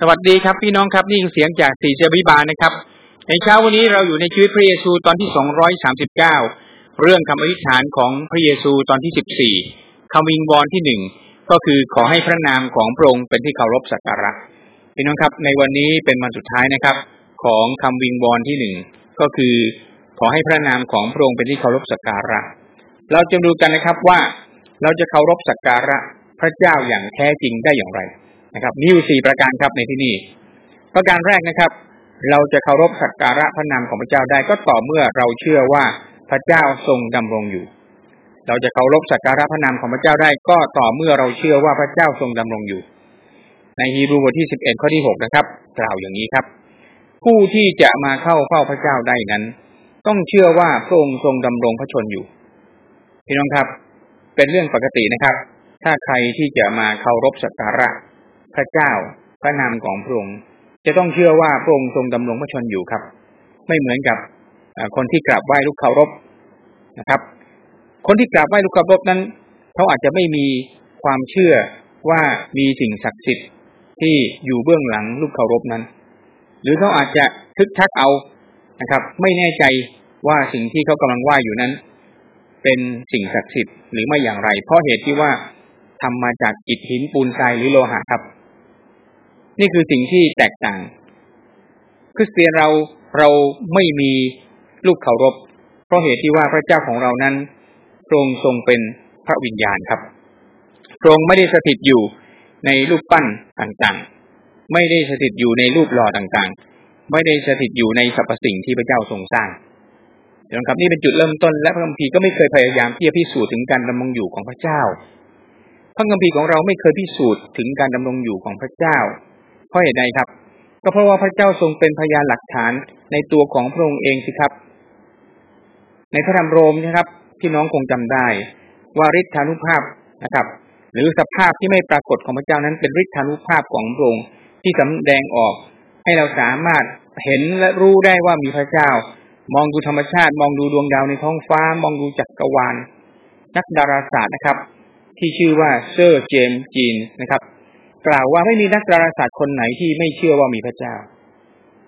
สวัสดีครับพี่น้องครับนี่คือเสียงจากสีเซบิบานะครับ ในเช้าวันนี้เราอยู่ในชีวิตพระเยซูตอนที่สองร้อยสามสิบเก้าเรื่องคำอธิษฐานของพระเยซูตอนที่สิบสี่คำวิงวอนที่หนึ่งก็คือขอให้พระนามของพระองค์เป็นที่เคารพสักการะพี่น้องครับ ในวันนี้เป็นวันสุดท้ายนะครับ ของคำวิงวอนที่หนึ่งก็คือขอให้พระนามของพระองค์เป็นที่เคารพสักการะ เราจะดูกันนะครับว่าเราจะเคารพสักการะพระเจ้าอย่างแท้จริงได้อย่างไร นะครับมีอยู่สี่ประการครับในที่นี้ประการแรกนะครับ เราจะเคารพสักการะพระนามของพระเจ้าได้ก็ต่อเมื่อเราเชื่อว่าพระเจ้าทรงดำรงอยู่ เราจะเคารพสักการะพระนามของพระเจ้าได้ก็ต่อเมื่อเราเชื่อว่าพระเจ้าทรงดำรงอยู่ ในฮีบรูบทที่สิบเอ็ดข้อที่หกนะครับ กล่าวอย่างนี้ครับ ผู้ที่จะมาเข้าเฝ้าพระเจ้าได้นั้น ต้องเชื่อว่าพระองค์ทรงดำรงพระชนอยู่พี่น้องครับ เป็นเรื่องปกตินะครับ ถ้าใครที่จะมาเคารพสักการะ พระเจ้า พระนามของพระองค์จะต้องเชื่อว่าพระองค์ทรงดำรงพระชนอยู่ครับ ไม่เหมือนกับคนที่กราบไหว้ลูกเคารพนะครับ คนที่กราบไหว้ลูกเคารพนั้น เขาอาจจะไม่มีความเชื่อว่ามีสิ่งศักดิ์สิทธิ์ที่อยู่เบื้องหลังลูกเคารพนั้น หรือเขาอาจจะทึกทักเอานะครับ ไม่แน่ใจว่าสิ่งที่เขากำลังไหว้อยู่นั้น เป็นสิ่งศักดิ์สิทธิ์หรือไม่อย่างไร เพราะเหตุที่ว่าทำมาจากอิฐหินปูนทรายหรือโลหะครับ นี่คือสิ่งที่แตกต่าง คริสเตียนเราเราไม่มีลูกเคารพ เพราะเหตุที่ว่าพระเจ้าของเรานั้นทรงทรงเป็นพระวิญญาณครับทรงไม่ได้สถิตอยู่ในรูปปั้นต่างๆ ไม่ได้สถิตอยู่ในรูปหล่อต่างๆ ไม่ได้สถิตอยู่ในสรรพสิ่งที่พระเจ้าทรงสร้างนะครับนี่เป็นจุดเริ่มต้นและพระคัมภีร์ก็ไม่เคยพยายามที่จะพิสูจน์ถึงการดำรงอยู่ของพระเจ้า พระคัมภีร์ของเราไม่เคยพิสูจน์ถึงการดำรงอยู่ของพระเจ้า ราะเหตุใดครับ ก็เพราะว่าพระเจ้าทรงเป็นพยานหลักฐานในตัวของพระองค์เองสิครับ ในพระธรรมโรมนะครับที่น้องคงจำได้ ว่าฤทธานุภาพนะครับ หรือสภาพที่ไม่ปรากฏของพระเจ้านั้นเป็นฤทธานุภาพของพระองค์ที่สำแดงออก ให้เราสามารถเห็นและรู้ได้ว่ามีพระเจ้า มองดูธรรมชาติ มองดูดวงดาวในท้องฟ้า มองดูจักรวาล นักดาราศาสตร์นะครับ ที่ชื่อว่าเซอร์เจมส์จีนนะครับ กล่าวว่าไม่มีนักดาราศาสตร์คนไหนที่ไม่เชื่อว่ามีพระเจ้า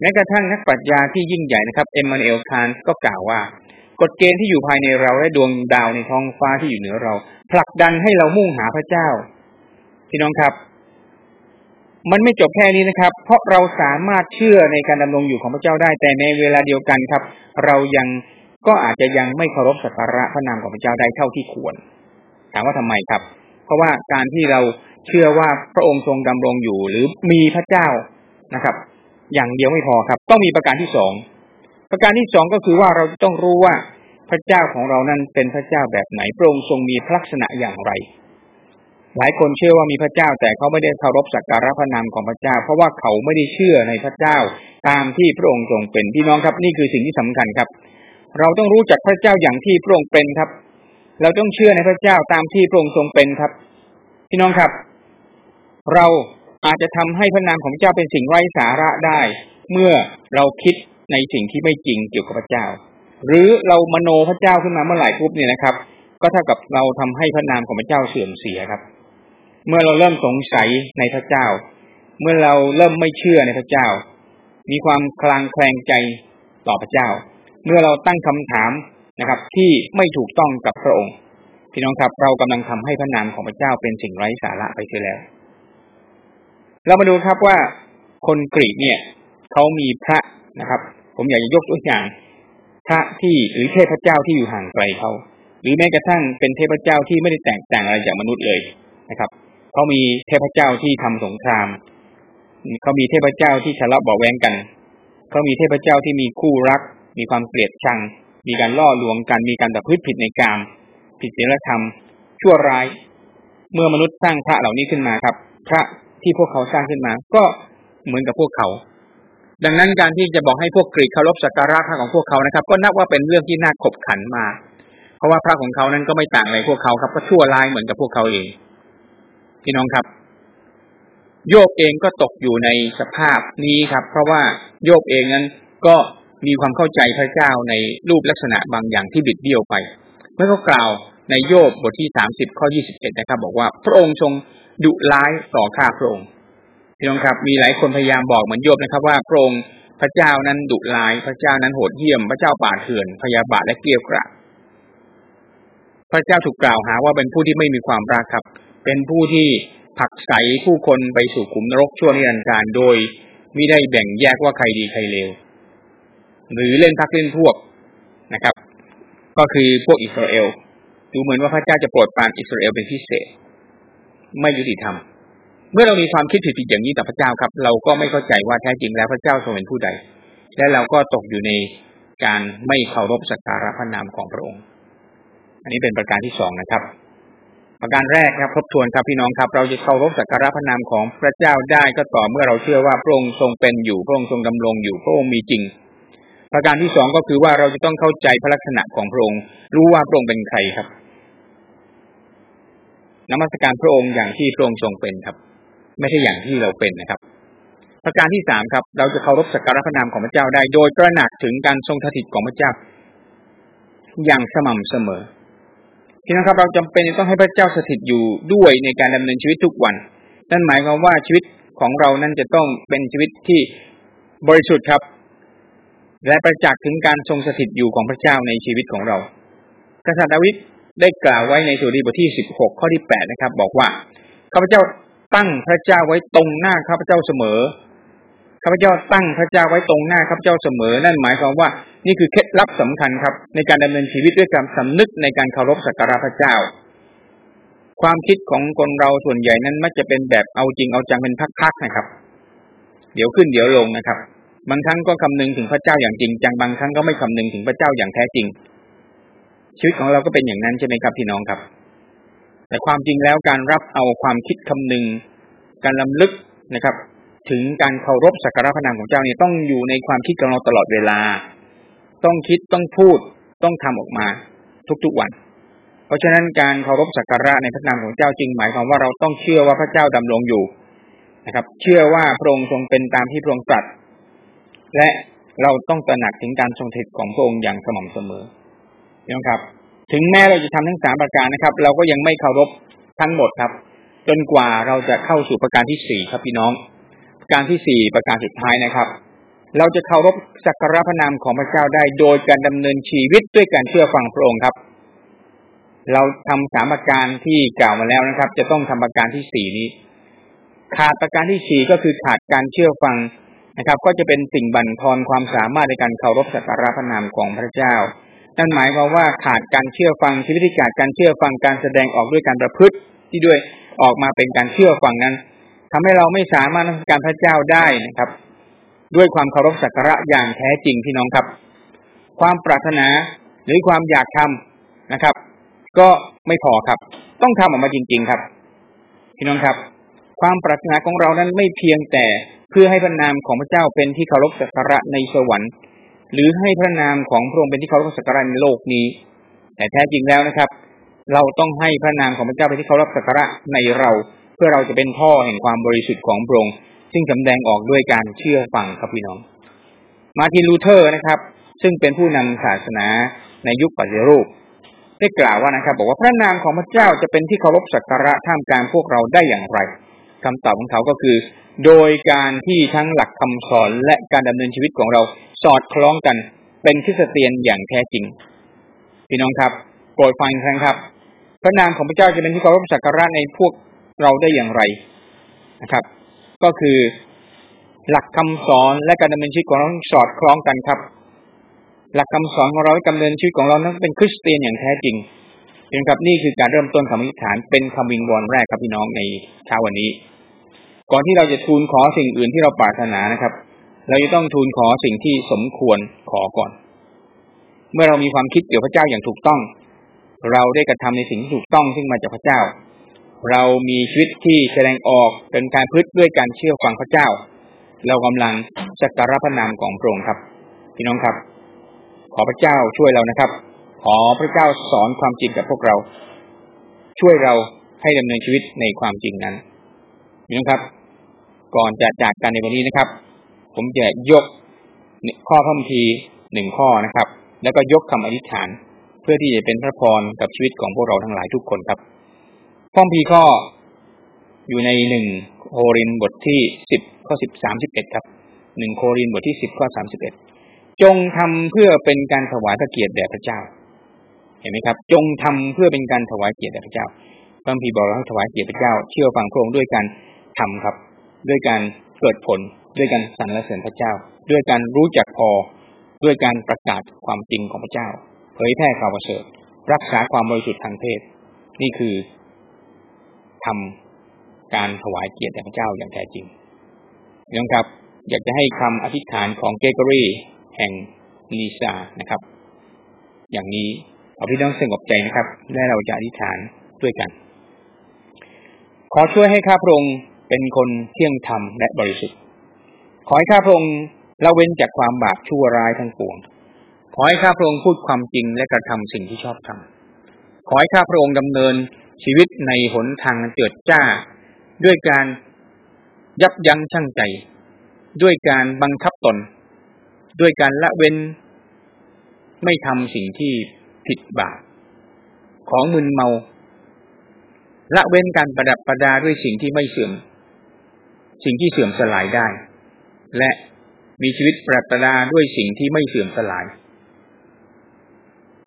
แม้กระทั่งนักปรัชญาที่ยิ่งใหญ่นะครับเอ็มมานูเอลคานก็กล่าวว่ากฎเกณฑ์ที่อยู่ภายในเราและดวงดาวในท้องฟ้าที่อยู่เหนือเรา ผลักดันให้เรามุ่งหาพระเจ้า พี่น้องครับ มันไม่จบแค่นี้นะครับ เพราะเราสามารถเชื่อในการดำรงอยู่ของพระเจ้าได้ แต่ในเวลาเดียวกันครับ เรายังก็อาจจะยังไม่เคารพสักการะพระนามของพระเจ้าได้เท่าที่ควร ถามว่าทำไมครับ เพราะว่าการที่เรา เชื่อว่าพระองค์ทรงดำรงอยู่ หรือมีพระเจ้านะครับ อย่างเดียวไม่พอครับ ต้องมีประการที่สองประการที่สองก็คือว่าเราต้องรู้ว่าพระเจ้าของเรานั้นเป็นพระเจ้าแบบไหนพระองค์ทรงมีลักษณะอย่างไร หลายคนเชื่อว่ามีพระเจ้าแต่เขาไม่ได้เคารพสักการะพระนามของพระเจ้า เพราะว่าเขาไม่ได้เชื่อในพระเจ้าตามที่พระองค์ทรงเป็นพี่น้องครับนี่คือสิ่งที่สำคัญครับ เราต้องรู้จักพระเจ้าอย่างที่พระองค์เป็นครับ เราต้องเชื่อในพระเจ้าตามที่พระองค์ทรงเป็นครับ พี่น้องครับ เราอาจจะทำให้พระนามของเจ้าเป็นสิ่งไร้สาระได้ เมื่อเราคิดในสิ่งที่ไม่จริงเกี่ยวกับพระเจ้า หรือเรามโนพระเจ้าขึ้นมาเมื่อไหร่ปุ๊บเนี่ยนะครับ ก็เท่ากับเราทำให้พระนามของพระเจ้าเสื่อมเสียครับ เมื่อเราเริ่มสงสัยในพระเจ้า เมื่อเราเริ่มไม่เชื่อในพระเจ้า มีความคลางแคลงใจต่อพระเจ้า เมื่อเราตั้งคำถามนะครับ ที่ไม่ถูกต้องกับพระองค์พี่น้องครับ เรากำลังทำให้พระนามของพระเจ้าเป็นสิ่งไร้สาระไปเสียแล้ว เรามาดูครับว่าคนกรีกเนี่ยเขามีพระนะครับ ผมอยากจะยกตัวอย่าง พระที่หรือเทพเจ้าที่อยู่ห่างไกลเขาหรือแม้กระทั่งเป็นเทพเจ้าที่ไม่ได้แตกต่างอะไรจากมนุษย์เลยนะครับเขามีเทพเจ้าที่ทำสงครามเขามีเทพเจ้าที่ทะเลาะเบาแวงกันเขามีเทพเจ้าที่มีคู่รัก มีความเกลียดชัง มีการล่อลวงกัน มีการประพฤติผิดในกาม ผิดศีลธรรม ชั่วร้าย เมื่อมนุษย์สร้างพระเหล่านี้ขึ้นมาครับ พระ ที่พวกเขาสร้างขึ้นมา ก็เหมือนกับพวกเขา ดังนั้นการที่จะบอกให้พวกกรีกเคารพสักการะพระของพวกเขานะครับ ก็นับว่าเป็นเรื่องที่น่าขบขันมาเพราะว่าพระของเขานั้นก็ไม่ต่างอะไรพวกเขาครับก็ชั่วร้ายเหมือนกับพวกเขาเองพี่น้องครับ โยบเองก็ตกอยู่ในสภาพนี้ครับ เพราะว่าโยบเองนั้นก็มีความเข้าใจพระเจ้าในรูปลักษณะบางอย่างที่บิดเบี้ยวไป เมื่อเขากล่าว ในโยบบทที่สามสิบข้อยี่สิบเอ็ดนะครับ บอกว่าพระองค์ทรงดุร้ายต่อข้าพระองค์พี่น้องครับ มีหลายคนพยายามบอกเหมือนโยบนะครับ ว่าพระองค์พระเจ้านั้นดุร้ายพระเจ้านั้นโหดเหี้ยม พระเจ้าป่าเถื่อนพยาบาทและเกลียวกราดพระเจ้าถูกกล่าวหาว่าเป็นผู้ที่ไม่มีความรักครับ เป็นผู้ที่ผักใสผู้คนไปสู่ขุมนรกชั่วนิรันดร์การโดยไม่ได้แบ่งแยกว่าใครดีใครเลวหรือเล่นพักเล่นพวกนะครับ ก็คือพวกอิสราเอล ดูเหมือนว่าพระเจ้าจะโปรดปรานอิสราเอลเป็นพิเศษ ไม่ยุติธรรม เมื่อเรามีความคิดผิดๆอย่างนี้ต่อพระเจ้าครับ เราก็ไม่เข้าใจว่าแท้จริงแล้วพระเจ้าทรงเป็นผู้ใด และเราก็ตกอยู่ในการไม่เคารพสักการะพระนามของพระองค์ อันนี้เป็นประการที่สองนะครับ ประการแรกครับทบทวนครับพี่น้องครับ เราจะเคารพสักการะพระนามของพระเจ้าได้ก็ต่อเมื่อเราเชื่อว่าพระองค์ทรงเป็นอยู่พระองค์ทรงดำรงอยู่พระองค์มีจริงประการที่สองก็คือว่าเราจะต้องเข้าใจพระลักษณะของพระองค์ รู้ว่าพระองค์เป็นใครครับ นมัสการพระองค์อย่างที่พระองค์ทรงเป็นครับ ไม่ใช่อย่างที่เราเป็นนะครับ ประการที่สามครับ เราจะเคารพสักการะพระนามของพระเจ้าได้ โดยตระหนักถึงการทรงสถิตของพระเจ้า อย่างสม่ำเสมอที่นะครับ เราจำเป็นต้องให้พระเจ้าสถิตอยู่ด้วยในการดำเนินชีวิตทุกวันนั่นหมายความว่าชีวิตของเรานั้นจะต้องเป็นชีวิตที่บริสุทธิ์ครับ และประจักษ์ถึงการทรงสถิตอยู่ของพระเจ้าในชีวิตของเรา กษัตริย์ดาวิด ได้กล่าวไว้ในสุรีบทที่สิบหกข้อที่แปดนะครับ บอกว่าข้าพเจ้าตั้งพระเจ้าไว้ตรงหน้าข้าพเจ้าเสมอข้าพเจ้าตั้งพระเจ้าไว้ตรงหน้าข้าพเจ้าเสมอ นั่นหมายความว่านี่คือเคล็ดลับสำคัญครับ ในการดำเนินชีวิตด้วยการสำนึกในการเคารพสักการะพระเจ้า ความคิดของคนเราส่วนใหญ่นั้นมักจะเป็นแบบเอาจริงเอาจังเป็นพักๆนะครับ เดี๋ยวขึ้นเดี๋ยวลงนะครับ บางครั้งก็คำนึงถึงพระเจ้าอย่างจริงจังบางครั้งก็ไม่คำนึงถึงพระเจ้าอย่างแท้จริง ชีวิตของเราก็เป็นอย่างนั้นใช่ไหมครับพี่น้องครับ แต่ความจริงแล้วการรับเอาความคิดคำนึง การลำลึกนะครับ ถึงการเคารพสักการะพระนามของเจ้าเนี่ยต้องอยู่ในความคิดของเราตลอดเวลา ต้องคิดต้องพูดต้องทำออกมาทุกๆวัน เพราะฉะนั้นการเคารพสักการะในพระนามของเจ้าจริงหมายความว่าเราต้องเชื่อว่าพระเจ้าดำรงอยู่นะครับ เชื่อว่าพระองค์ทรงเป็นตามที่พระองค์ตรัสและเราต้องตระหนักถึงการทรงถิดของพระองค์อย่างสม่ำเสมอ นะครับ ถึงแม้เราจะทำทั้งสามประการนะครับ เราก็ยังไม่เคารพทั้งหมดครับ จนกว่าเราจะเข้าสู่ประการที่สี่ครับพี่น้อง ประการที่สี่ประการสุดท้ายนะครับ เราจะเคารพสักการะพระนามของพระเจ้าได้ โดยการดำเนินชีวิตด้วยการเชื่อฟังพระองค์ครับ เราทำสามประการที่กล่าวมาแล้วนะครับ จะต้องทำประการที่สี่นี้ ขาดประการที่สี่ก็คือขาดการเชื่อฟังนะครับ ก็จะเป็นสิ่งบั่นทอนความสามารถในการเคารพสักการะพระนามของพระเจ้า นั่นหมายความว่าขาดการเชื่อฟังชีวิตที่ขาดการเชื่อฟังการแสดงออกด้วยการประพฤติที่ด้วยออกมาเป็นการเชื่อฟังนั้นทำให้เราไม่สามารถนการพระเจ้าได้นะครับ ด้วยความเคารพสักการะอย่างแท้จริงพี่น้องครับ ความปรารถนาหรือความอยากทำนะครับ ก็ไม่พอครับ ต้องทำออกมาจริง ๆครับ พี่น้องครับ ความปรารถนาของเรานั้นไม่เพียงแต่เพื่อให้พระนามของพระเจ้าเป็นที่เคารพสักการะในสวรรค์ หรือให้พระนามของพระองค์เป็นที่เคารพสักการะในโลกนี้ แต่แท้จริงแล้วนะครับ เราต้องให้พระนามของพระเจ้าเป็นที่เคารพสักการะในเรา เพื่อเราจะเป็นพ่อแห่งความบริสุทธิ์ของพระองค์ซึ่งสำแดงออกด้วยการเชื่อฟังครับพี่น้อง มาร์ตินลูเทอร์นะครับ ซึ่งเป็นผู้นำศาสนาในยุคปฏิรูปได้กล่าวว่านะครับ บอกว่าพระนามของพระเจ้าจะเป็นที่เคารพสักการะท่ามกลางพวกเราได้อย่างไรคำตอบของเขาก็คือ โดยการที่ทั้งหลักคำสอนและการดำเนินชีวิตของเรา สอดคล้องกันเป็นคริสเตียนอย่างแท้จริง พี่น้องครับโปรดฟังครั้งครับ พระนามของพระเจ้าจะเป็นที่เคารพสักการะในพวกเราได้อย่างไรนะครับ ก็คือหลักคำสอนและการดำเนินชีวิตของเราสอดคล้องกันครับ หลักคำสอนของเราการดำเนินชีวิตของเรานั้นเป็นคริสเตียนอย่างแท้จริงเพียงครับนี่คือการเริ่มต้นคำอธิษฐานเป็นคำวิงวอนแรกครับพี่น้องในเช้าวันนี้ ก่อนที่เราจะทูลขอสิ่งอื่นที่เราปรารถนานะครับ เราจะต้องทูลขอสิ่งที่สมควรขอก่อน เมื่อเรามีความคิดเกี่ยวพระเจ้าอย่างถูกต้อง เราได้กระทำในสิ่งที่ถูกต้องซึ่งมาจากพระเจ้า เรามีชีวิตที่แสดงออกเป็นการพึ่ด้วยการเชื่อฟังพระเจ้า เรากำลังสักการะพระนามของพระองค์ครับ พี่น้องครับ ขอพระเจ้าช่วยเรานะครับ ขอพระเจ้าสอนความจริงกับพวกเรา ช่วยเราให้ดำเนินชีวิตในความจริงนั้นพี่น้องครับ ก่อนจะจากกันในวันนี้นะครับ ผมจะยกข้อพระคัมภีร์หนึ่งข้อนะครับ แล้วก็ยกคำอธิษฐาน เพื่อที่จะเป็นพระพรกับชีวิตของพวกเราทั้งหลายทุกคนครับพระคัมภีร์ข้ออยู่ในหนึ่งโครินบทที่สิบข้อสิบสามสิบเอ็ดครับหนึ่งโครินบทที่สิบข้อสามสิบเอ็ดจงทำเพื่อเป็นการถวายพระเกียรติแด่พระเจ้า เห็นไหมครับ จงทำเพื่อเป็นการถวายเกียรติแด่พระเจ้าพระพีบอกเราถวายเกียรติพระเจ้า เชื่อฟังพระองค์ด้วยการทำครับ ด้วยการเกิดผล ด้วยการสรรเสริญพระเจ้า ด้วยการรู้จักพอ ด้วยการประกาศความจริงของพระเจ้า เผยแพร่ข่าวประเสริฐรักษาความบริสุทธิ์ทางเพศ นี่คือทำการถวายเกียรติแด่พระเจ้าอย่างแท้จริงนะครับ อยากจะให้คำอธิษฐานของเกเกอรี่แห่งลีซานะครับ อย่างนี้เอาพี่น้องสงบใจนะครับ และเราจะอธิษฐานด้วยกัน ขอช่วยให้ข้าพระองค์เป็นคนเที่ยงธรรมและบริสุทธิ์ ขอให้ข้าพระองค์ละเว้นจากความบาปชั่วร้ายทั้งปวง ขอให้ข้าพระองค์พูดความจริงและกระทำสิ่งที่ชอบทำขอให้ข้าพระองค์ดำเนินชีวิตในหนทางเจิดจ้า ด้วยการยับยั้งชั่งใจ ด้วยการบังคับตน ด้วยการละเว้น ไม่ทำสิ่งที่ผิดบาปของมึนเมา ละเว้นการประดับประดาด้วยสิ่งที่ไม่เสื่อม สิ่งที่เสื่อมสลายได้ และมีชีวิตประดับประดาด้วยสิ่งที่ไม่เสื่อมสลาย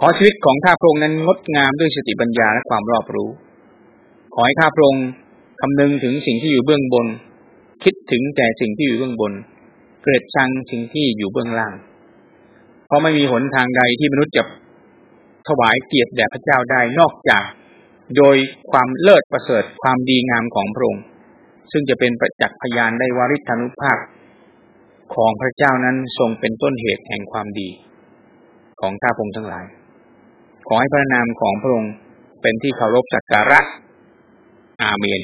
ขอชีวิตของข้าพระองค์นั้นงดงามด้วยสติปัญญาและความรอบรู้ ขอให้ข้าพระองค์คำนึงถึงสิ่งที่อยู่เบื้องบน คิดถึงแต่สิ่งที่อยู่เบื้องบน เกลียดชังสิ่งที่อยู่เบื้องล่าง เพราะไม่มีหนทางใดที่มนุษย์จะถวายเกียรติแด่พระเจ้าได้นอกจาก โดยความเลิศประเสริฐความดีงามของพระองค์ซึ่งจะเป็นประจักษ์พยานได้วาริธานุภาพ ของพระเจ้านั้นทรงเป็นต้นเหตุแห่งความดี ของข้าพงทั้งหลาย ขอให้พระนามของพระองค์เป็นที่เคารพสักการะ อาเมน